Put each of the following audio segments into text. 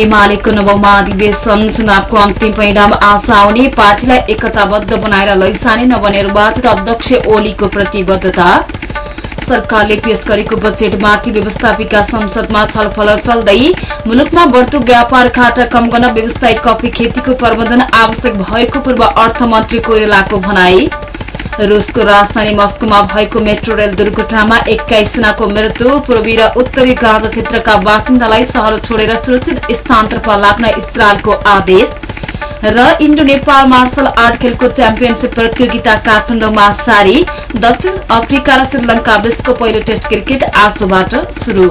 एमालेको नवौं महाधिवेशन चुनावको अन्तिम परिणाम आज आउने पार्टीलाई एकताबद्ध बनाएर लैसाने नवनिर्वाचित अध्यक्ष ओलीको प्रतिबद्धता। सरकारले पेश गरेको बजेटमाथि व्यवस्थापिका संसदमा छलफल चल्दै मुलुकमा बढ़दो व्यापार घाटा कम गर्न व्यवसायिक कफी खेतीको प्रबन्धन आवश्यक भएको पूर्व अर्थमन्त्री कोइरालाको भनाई। रूसको राजधानी मस्कोमा भएको मेट्रो रेल दुर्घटनामा एक्काइस जनाको मृत्यु पूर्वी र उत्तरी गाजा क्षेत्रका बासिन्दालाई शहर छोडेर सुरक्षित स्थानतर्फ लाग्न इजरायलको आदेश र इण्डो नेपाल मार्शल आर्ट खेलको च्याम्पियनशीप प्रतियोगिता काठमाडौँमा सारी दक्षिण अफ्रिका र श्रीलंका बीचको पहिलो टेस्ट क्रिकेट आजबाट शुरू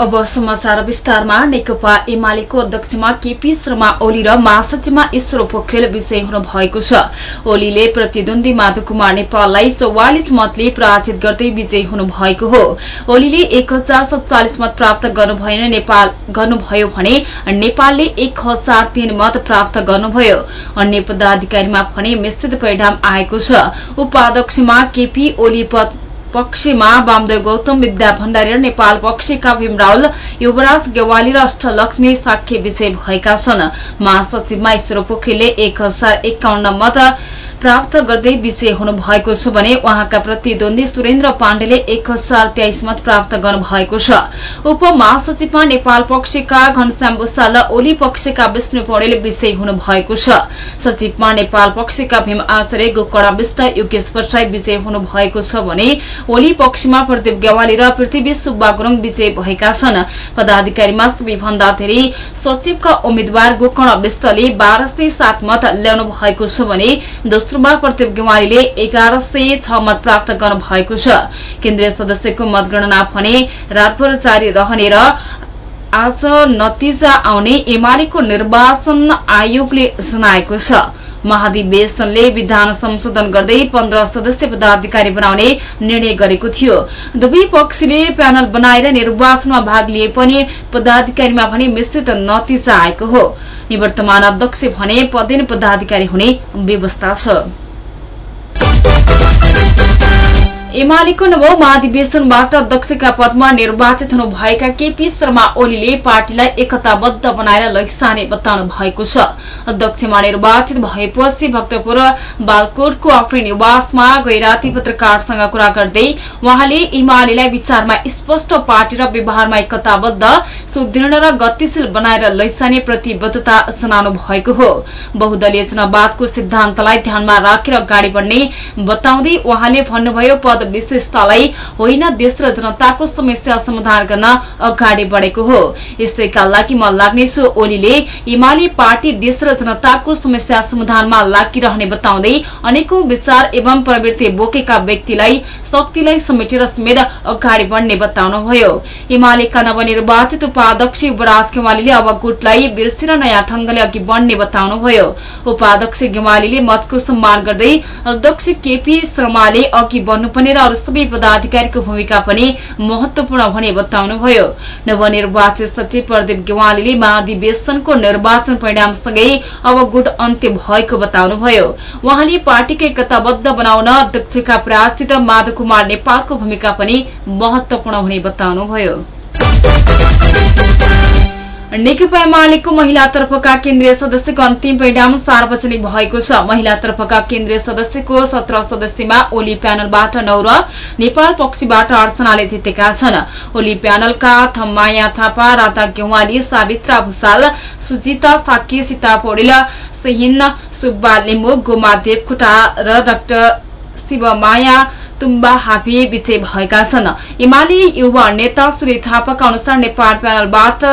अब समाचार विस्तारमा नेकपा एमालेको अध्यक्षमा केपी शर्मा ओली र महासचिवमा ईश्वर पोखरेल विजय हुनु भएको छ। ओलीले प्रतिद्वन्दी माधव कुमार नेपाललाई चौवालिस मतले पराजित गर्दै विजयी हुनु भएको हो। ओलीले एक हजार सत्तालिस मत प्राप्त गर्नुभयो भने नेपालले एक हजार तीन मत प्राप्त गर्नुभयो। अन्य पदाधिकारीमा भने मिश्रित परिणाम आएको छ। उपाध्यक्षमा केपी ओली पद पक्षमा वामदेव गौतम विद्या भण्डारी र नेपाल पक्षका भीमरावल युवराज गेवाली र अष्टलक्ष्मी साक्य विजय भएका छन्। महासचिवमा ईश्वर पोखरेलले एक हजार एकाउन्न मत प्राप्त गर्दै विजय हुनु भएको छ भने उहाँका प्रतिद्वन्दी सुरेन्द्र पाण्डेले एक हजार तेइस मत प्राप्त गर्नुभएको छ। उप महासचिवमा नेपाल पक्षका घनश्याम भूषाल र ओली पक्षका विष्णु पौडेल विजयी हुनु भएको छ। सचिवमा नेपाल पक्षका भीम आचार्य गोकड़ा विष्ट योगेश भट्टराई विजय हुनु भएको छ भने ओली पक्षमा प्रदीप गेवाली र पृथ्वी सुब्बा गुरूङ विजय भएका छन्। पदाधिकारीमा सबैभन्दा धेरै सचिवका उम्मेद्वार गोकर्ण विष्टले बाह्र सय सात मत ल्याउनु भएको छ भने दोस्रोमा प्रदीप गेवालीले एघार सय छ मत प्राप्त गर्नु भएको छ। केन्द्रीय सदस्यको मतगणना भने रातभर जारी रहने र आज नतिजा आउने एमालेको निर्वाचन आयोगले जनाएको छ। महाधिवेशनले विधान संशोधन गर्दै पन्ध्र सदस्य पदाधिकारी बनाउने निर्णय गरेको थियो। दुवै पक्षले प्यानल बनाएर निर्वाचनमा भाग लिए पनि पदाधिकारीमा भने मिश्रित नतिजा आएको हो। निवर्तमान अध्यक्ष भने पदेन पदाधिकारी हुने व्यवस्था छ। एमालेको नवौं महाधिवेशनबाट अध्यक्षका पदमा निर्वाचित हुनुभएका केपी शर्मा ओलीले पार्टीलाई एकताबद्ध बनाएर लैसाने बताउनु भएको छ। अध्यक्षमा निर्वाचित भएपछि भक्तपुर बालकोटको आफ्नै निवासमा गैराती पत्रकारसँग कुरा गर्दै उहाँले एमालेलाई विचारमा स्पष्ट पार्टी र व्यवहारमा एकताबद्ध सुदृढ र गतिशील बनाएर लैसाने प्रतिबद्धता जनाउनु भएको हो। बहुदलीय चुनाववादको सिद्धान्तलाई ध्यानमा राखेर अगाडि बढ्ने बताउँदै उहाँले भन्नुभयो पद विशेषतालाई होइन देश र जनताको समस्या समाधान गर्न अगाडि बढेको हो। यसैका लागि म लाग्नेछु ओलीले हिमाली पार्टी देश र जनताको समस्या समाधानमा लागिरहने बताउँदै अनेकौं विचार एवं प्रवृत्ति बोकेका व्यक्तिलाई शक्तिलाई समेटेर समेत अगाडि बढ्ने बताउनुभयो। हिमालयका नवनिर्वाचित उपाध्यक्ष युवराज गेवालीले अब गुटलाई बिर्सेर नयाँ ढंगले अघि बढ्ने बताउनुभयो। उपाध्यक्ष गेवालीले मतको सम्मान गर्दै अध्यक्ष केपी शर्माले अघि बढ्नुपर्ने र अरू सबै पदाधिकारीको भूमिका पनि महत्वपूर्ण हुने बताउनुभयो। नवनिर्वाचित सचिव प्रदीप गेवालीले महाधिवेशनको निर्वाचन परिणामसँगै अब गुट अन्त्य भएको बताउनुभयो। उहाँले पार्टीको एकताबद्ध बनाउन अध्यक्षका पराजित माधव कुमार नेपालको भूमिका पनि महत्वपूर्ण हुने बताउनुभयो। नेकपा एमालेको महिलातर्फका केन्द्रीय सदस्यको अन्तिम परिणाम सार्वजनिक भएको छ। महिलातर्फका केन्द्रीय सदस्यको सत्र सदस्यमा ओली प्यानलबाट नौ र नेपाल पक्षबाट आठजनाले जितेका छन्। ओली प्यानलका थम्माया थापा राधा गेवाली सावित्रा भूषाल सुजिता साकी सीता पौडेल सहिन सुब्बा लिम्बु गोमा देवकोटा र डाक्टर शिवमाया तुम्बा हापी विजय भएका छन्। एमाले युवा नेता सूर्य थापाका अनुसार नेपाल प्यानलबाट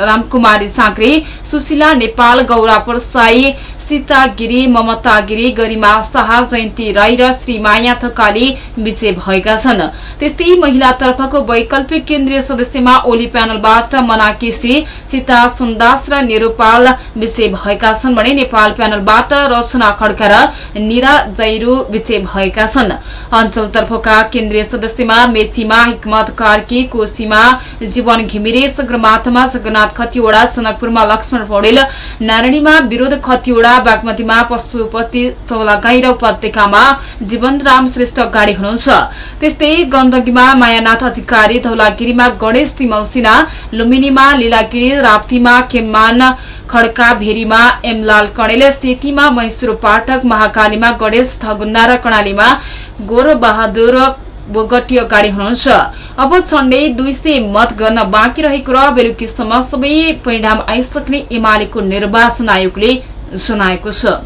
रामकुमारी साँक्रे सुशीला नेपाल गौरा परसाई सीता गिरी ममता गिरी गरिमा शाह जयन्ती राई र श्रीमाया थकाली विजय भएका छन्। त्यस्तै महिलातर्फको वैकल्पिक केन्द्रीय सदस्यमा ओली प्यानलबाट मना केसी सीता सुन्दास र निरूपाल विजय भएका छन् भने नेपाल प्यानलबाट रचना खड्का र निरा जैरू विजय भएका छन्। अञ्चलतर्फका केन्द्रीय सदस्यमा मेचीमा हिक्मत कार्की कोशीमा जीवन घिमिरे सगरमाथामा जगन्नाथ खतिवड़ा जनकपुरमा लक्ष्मण पौडेल नारायणीमा विरोध खतिवड़ा बागमतीमा पशुपति चौलागाई र उपत्यकामा जीवनराम श्रेष्ठ अगाडि हुनुहुन्छ। त्यस्तै गण्डकीमा मायानाथ अधिकारी धौलागिरीमा गणेश तिमल सिन्हा लुम्बिनीमा लीलागिरी राप्तीमा खेममान खड्का भेरीमा एमलाल कणेल सेतीमा मैसुर पाठक महाकालीमा गणेश ठगुन्ना र कर्णालीमा गोर बोगटी अगाडि हुनुहुन्छ। अब छण्डै दुई सय मत गर्न बाँकी रहेको र बेलुकीसम्म सबै परिणाम आइसक्ने एमालेको निर्वाचन आयोगले जनाएको छ।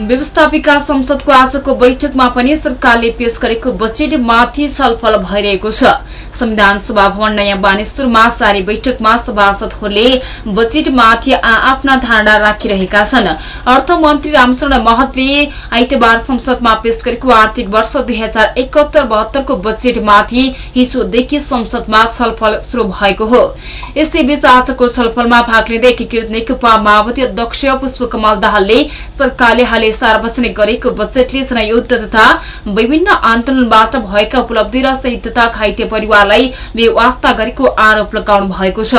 व्यवस्थापिका संसदको आजको बैठकमा पनि सरकारले पेश गरेको बजेटमाथि छलफल भइरहेको छ। संविधान सभा भवन नयाँ बानेश्वरमा सारी बैठकमा सभासदहरूले बजेटमाथि आफ्ना धारणा राखिरहेका छन्। अर्थमन्त्री रामचरण महतले आइतबार संसदमा पेश गरेको आर्थिक वर्ष दुई हजार एकहत्तर बहत्तरको बजेटमाथि हिजोदेखि संसदमा छलफल शुरू भएको हो। यसैबीच आजको छलफलमा भाग लिँदै एकीकृत नेकपा माओवादी अध्यक्ष पुष्पकमल दाहालले सरकारले हालै सार्वजनिक गरेको बजेटले जनयुद्ध तथा विभिन्न आन्दोलनबाट भएका उपलब्धि र शहीद तथा घाइते परिवारलाई बेवास्ता गरेको आरोप लगाउनु भएको छ।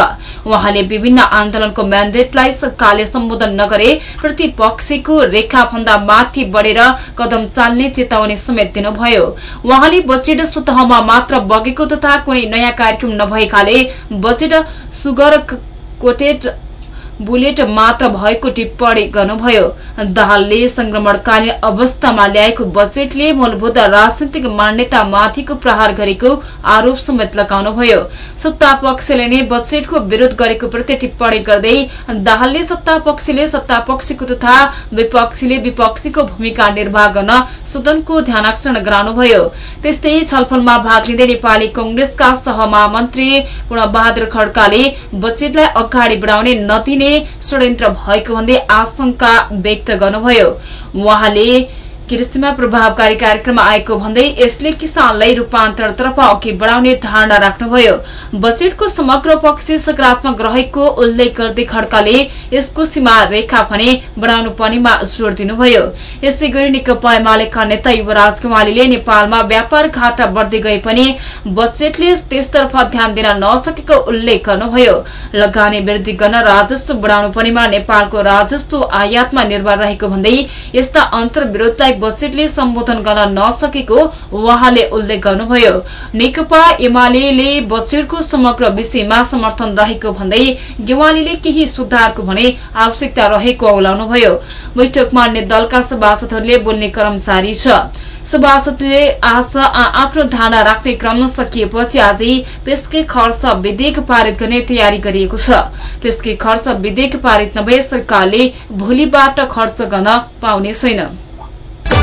उहाँले विभिन्न आन्दोलनको म्यान्डेटलाई सरकारले सम्बोधन नगरे प्रतिपक्षीको रेखाभन्दा माथि बढ़ेर कदम चाल्ने चेतावनी समेत दिनुभयो। उहाँले बजेट सतहमा मात्र बगेको तथा कुनै नयाँ कार्यक्रम नभएकाले बजेट सुगर कोटेड बुलेट मात्र भएको टिप्पणी गर्नुभयो। दाहालले संक्रमणकालीन अवस्थामा ल्याएको बजेटले मूलभूत राजनीतिक मान्यतामाथिको प्रहार गरेको आरोप समेत लगाउनुभयो। सत्ता पक्षले नै बजेटको विरोध गरेको प्रति टिप्पणी गर्दै दाहालले सत्ता पक्षले सत्ता पक्षको तथा विपक्षीले विपक्षीको भूमिका निर्वाह गर्न सदनको ध्यानकर्षण गराउनुभयो। त्यस्तै छलफलमा भाग लिँदै नेपाली कंग्रेसका सहमहामन्त्री पूर्णबहादुर खड्काले बजेटलाई अगाडि बढाउने नदिने षड्यन्त्र भएको भन्दै आशंका व्यक्त गर्नुभयो। उहाँले कृषिमा प्रभावकारी कार्यक्रम आएको भन्दै यसले किसानलाई रूपान्तरणतर्फ अघि बढ़ाउने धारणा राख्नुभयो। बजेटको समग्र पक्ष सकारात्मक रहेको उल्लेख गर्दै खड्काले यसको सीमा रेखा भने बढ़ाउनु पर्नेमा जोड़ दिनुभयो। यसै गरी नेकपा एमालेका नेता युवराज कुमालीले नेपालमा व्यापार घाटा बढ़दै गए पनि बजेटले त्यसतर्फ ध्यान दिन नसकेको उल्लेख गर्नुभयो। लगानी वृद्धि गर्न राजस्व बढ़ाउनु पर्नेमा नेपालको राजस्व आयातमा निर्भर रहेको भन्दै यस्ता अन्तर्विरोधलाई बजेटले सम्बोधन गर्न नसकेको उहाँले उल्लेख गर्नुभयो। नेकपा एमाले बजेटको समग्र विषयमा समर्थन रहेको भन्दै गेवालीले केही सुधारको भने आवश्यकता रहेको औलाउनुभयो। बैठकमा अन्य दलका सभासदहरूले बोल्ने क्रम जारी छ। सभासदले आज आफ्नो धारणा राख्ने क्रम सकिएपछि आजै पेस्के खर्च विधेयक पारित गर्ने तयारी गरिएको छ। पेस्के खर्च विधेयक पारित नभए सरकारले भोलिबाट खर्च गर्न पाउने छैन।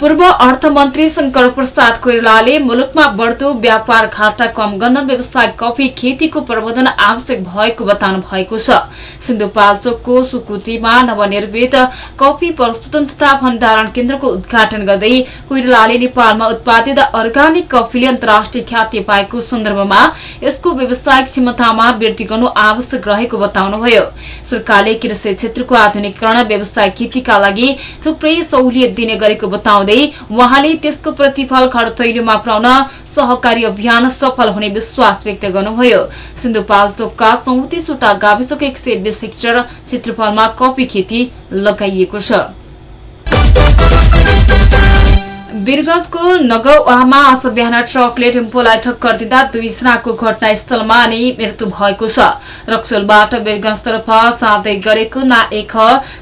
पूर्व अर्थमन्त्री शंकर प्रसाद कोइरालाले मुलुकमा बढ़दो व्यापार घाटा कम गर्न व्यवसाय कफी खेतीको प्रबन्धन आवश्यक भएको बताउनु भएको छ। सिन्धुपाल्चोकको सुकुटीमा नवनिर्मित कफी प्रस्तुतन तथा भण्डारण केन्द्रको उद्घाटन गर्दै कोइरालाले नेपालमा उत्पादित अर्ग्यानिक कफीले अन्तर्राष्ट्रिय ख्याति पाएको सन्दर्भमा यसको व्यावसायिक क्षमतामा वृद्धि गर्नु आवश्यक रहेको बताउनुभयो। सरकारले कृषि क्षेत्रको आधुनिकरण व्यवसाय खेतीका लागि थुप्रै सहुलियत दिने गरेको बताउँदै उहाँले त्यसको प्रतिफल खरतैलोमा पुर्याउन सहकारी अभियान सफल हुने विश्वास व्यक्त गर्नुभयो। सिन्धुपाल्चोकका चौतिसवटा गाविसको एक सय हेक्टर क्षेत्रफलमा कफी खेती लगाइएको छ। वीरगंजको नगौवामा आज बिहान ट्रकले टेम्पोलाई ठक्कर दिँदा दुईजनाको घटनास्थलमा नै मृत्यु भएको छ। रक्सोलबाट वीरगंजतर्फ साँदै गरेको ना एक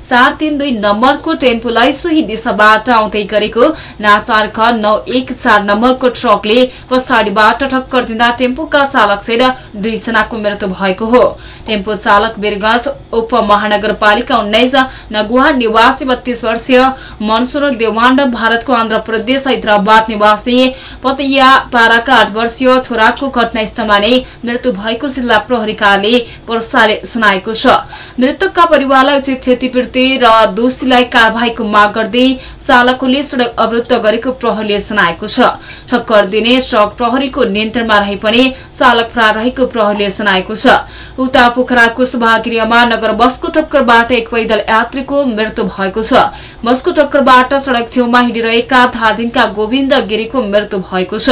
चार तीन दुई नम्बरको टेम्पोलाई सोही दिशाबाट आउँदै गरेको ना चार ख नौ एक चार नम्बरको ट्रकले पछाडिबाट ठक्कर दिँदा टेम्पोका चालक सहित दुईजनाको मृत्यु भएको हो। टेम्पो चालक वीरगंज उपमहानगरपालिका उन्नाइस नगुहा निवासी बत्तीस वर्षीय मनसुर देवाण्ड भारतको आन्ध्र प्रदेश हैदराबाद निवासी पतैया पाराका आठ वर्षीय छोराको घटनास्थलमा नै मृत्यु भएको जिल्ला प्रहरीकाले वर्षाले सुनाएको छ। मृतकका परिवारलाई उचित क्षतिपूर्ति र दोषीलाई कारवाहीको माग गर्दै चालकले सड़क अवरूद्ध गरेको प्रहरीले सुनाएको छ। ठक्कर दिने ट्रक प्रहरीको नियन्त्रणमा रहे पनि चालक फरार रहेको प्रहरीले सुनाएको छ। उता पोखराको सभागृहमा नगर बसको टक्करबाट एक पैदल यात्रीको मृत्यु भएको छ। बसको टक्करबाट सड़क छेउमा हिँडिरहेका धादिङका गोविन्द गिरीको मृत्यु भएको छ।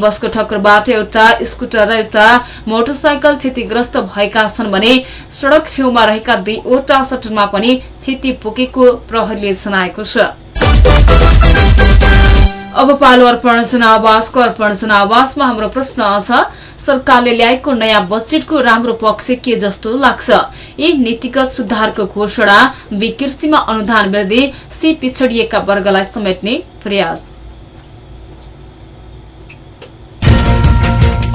बसको ठक्करबाट एउटा स्कूटर र एउटा मोटरसाइकल क्षतिग्रस्त भएका छन् भने सड़क छेउमा रहेका दुईवटा सटरमा पनि क्षति पुगेको प्रहरीले सुनाएको छ। अब पालो अर्पण जनावासको अर्पण जनावासमा हाम्रो प्रश्न छ सरकारले ल्याएको नयाँ बजेटको राम्रो पक्ष के जस्तो लाग्छ? ए नीतिगत सुधारको घोषणा बी कृषिमा अनुदान वृद्धि सी पिछड़िएका वर्गलाई समेट्ने प्रयास।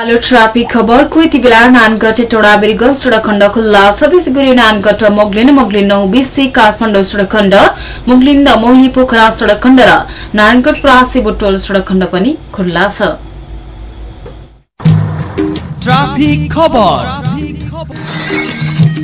पालो ट्राफिक खबरको यति बेला नानगढ टोडाबेरीगञ्ज सड़क खण्ड खुल्ला। छ त्यसै गरी नानगढ मोगलिन मोगलिन नौ बिसी काठमाडौँ सड़क खण्ड मोगलिन मौली पोखरा सड़क खण्ड र नारायणगढ प्रासी बुटोल सड़क खण्ड पनि खुल्ला छ। ट्राफिक खबर।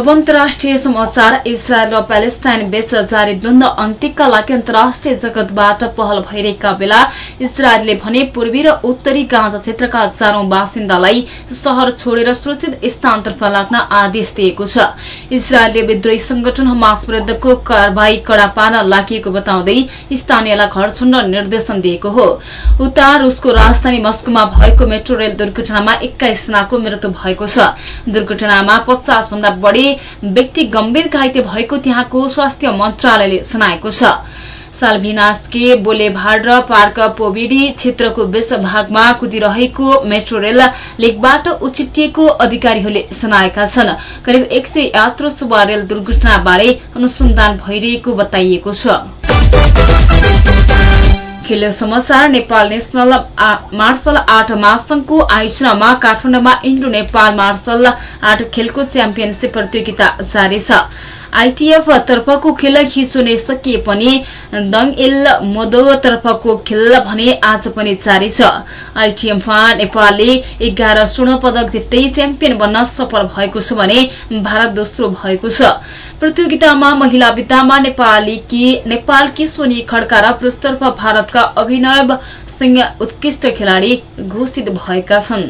अब अन्तर्राष्ट्रिय समाचार इजरायल र प्यालेस्टाइन बीच जारी द्वन्द अन्त्यका लागि अन्तर्राष्ट्रिय जगतबाट पहल भइरहेका बेला इजरायलले भने पूर्वी र उत्तरी गाँजा क्षेत्रका हजारौं बासिन्दालाई शहर छोडेर सुरक्षित स्थानतर्फ लाग्न आदेश दिएको छ। इजरायलले विद्रोही संगठन हमास विरूद्धको कारवाही कड़ा पार्न लागि बताउँदै स्थानीयलाई घर छोड्न निर्देशन दिएको हो। उता रूसको राजधानी मस्कोमा भएको मेट्रो रेल दुर्घटनामा एक्काइस जनाको मृत्यु भएको छ। दुर्घटनामा पचास भन्दा बढ़ी व्यक्ति गम्भीर घाइते भएको त्यहाँको स्वास्थ्य मन्त्रालयले जनाएको छ। साल्भिनास्के बोलेभार्ड र पार्क पोबिडी क्षेत्रको बेस भागमा कुदिरहेको मेट्रो रेल लेकबाट उछिटिएको अधिकारीहरूले जनाएका छन्। करिब एक सय यात्रु सुवा रेल दुर्घटनाबारे अनुसन्धान भइरहेको बताइएको छ। खेल समाचार नेपाल नेशनल मार्शल आर्ट महासंघको आयोजनामा काठमाडौँमा इन्डो नेपाल मार्शल आर्ट खेलको च्याम्पियनशीप प्रतियोगिता जारी छ। आइटीएफ तर्फको खेल हिजो नै सकिए पनि दङ एल मोदो तर्फको खेल भने आज पनि जारी छ। आइटीएफमा नेपालले एघार स्वर्ण पदक जित्दै च्याम्पियन बन्न सफल भएको छ भने भारत दोस्रो भएको छ। प्रतियोगितामा महिला विधामा नेपालकी सोनी खड्का र पुरूषतर्फ भारतका अभिनव सिंह उत्कृष्ट खेलाड़ी घोषित भएका छन्।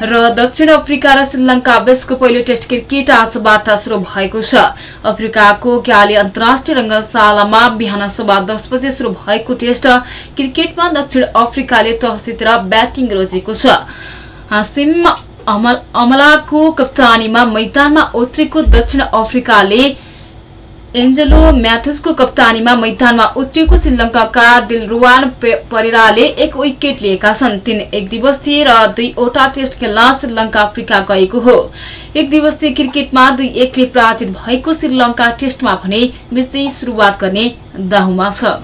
र दक्षिण अफ्रिका र श्रीलंका बीचको पहिलो टेस्ट क्रिकेट आजबाट शुरू भएको छ। अफ्रिकाको क्याली अन्तर्राष्ट्रिय रंगशालामा बिहान सभा दस बजे शुरू भएको टेस्ट क्रिकेटमा दक्षिण अफ्रिकाले टस जितेर ब्याटिङ रोजेको छ। हासिम अमलाको कप्तानीमा मैदानमा उत्रेको दक्षिण अफ्रिकाले एन्जेलो म्याथ्यूजको कप्तानीमा मैदानमा उत्रिएको श्रीलंकाका दिलरुवान परेराले एक विकेट लिएका छन्। तीन एक दिवसीय र दुईवटा टेस्ट खेल्न श्रीलंका अफ्रिका गएको हो। एक दिवसीय क्रिकेटमा दुई एकले पराजित भएको श्रीलंका टेस्टमा भने विजयी शुरूआत गर्ने दाहुमा छ।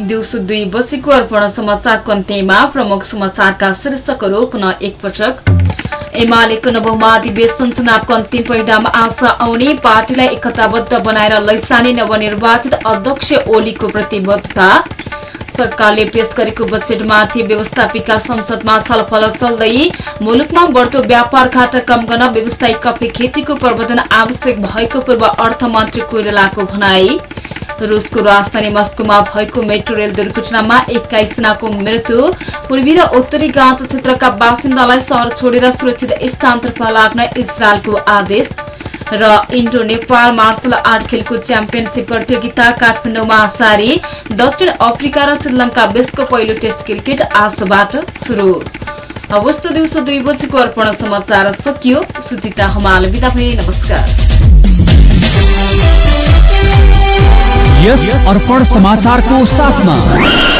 दिउँसो दुई बजेको अर्पण समाचारको अन्त्यमा प्रमुख समाचारका शीर्षकहरू पुनः एकपटक एमालेको नवौं महाधिवेशन चुनावको अन्तिम परिणाम आज आउने पार्टीलाई एकताबद्ध बनाएर लैसाने नवनिर्वाचित अध्यक्ष ओलीको प्रतिबद्धता। सरकारले पेश गरेको बजेटमाथि व्यवस्थापिका संसदमा छलफल चल्दै मुलुकमा बढ्दो व्यापार घाटा कम गर्न व्यवसायिक कफी खेतीको प्रवर्धन आवश्यक भएको पूर्व अर्थमन्त्री कोइरालाको भनाई। रूसको राजधानी मस्कोमा भएको मेट्रो रेल दुर्घटनामा एक्काइस जनाको मृत्यु। पूर्वी र उत्तरी गाँजा क्षेत्रका बासिन्दालाई सहर छोडेर सुरक्षित स्थानतर्फ लाग्न इजरायलको आदेश र इन्डो नेपाल मार्शल आर्ट खेलको च्याम्पियनसिप प्रतियोगिता काठमाडौँमा सारी दक्षिण अफ्रिका र श्रीलंका बीचको पहिलो टेस्ट क्रिकेट आजबाट शुरू अवस्था दिउँसो दुई बजेको अर्पण समाचार सकियो। सुचिता हमाल बिदा भए नमस्कार। यस अर्पण समाचार को साथ साथमा।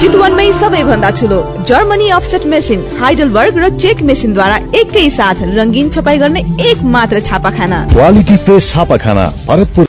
चितवनमै सबैभन्दा ठुलो जर्मनी अफसेट मेसिन हाइडल वर्ग र चेक मेसिनद्वारा एकै साथ रङ्गीन छपाई गर्ने एक मात्र छापाखाना। क्वालिटी प्रेस छापाखाना भरतपुर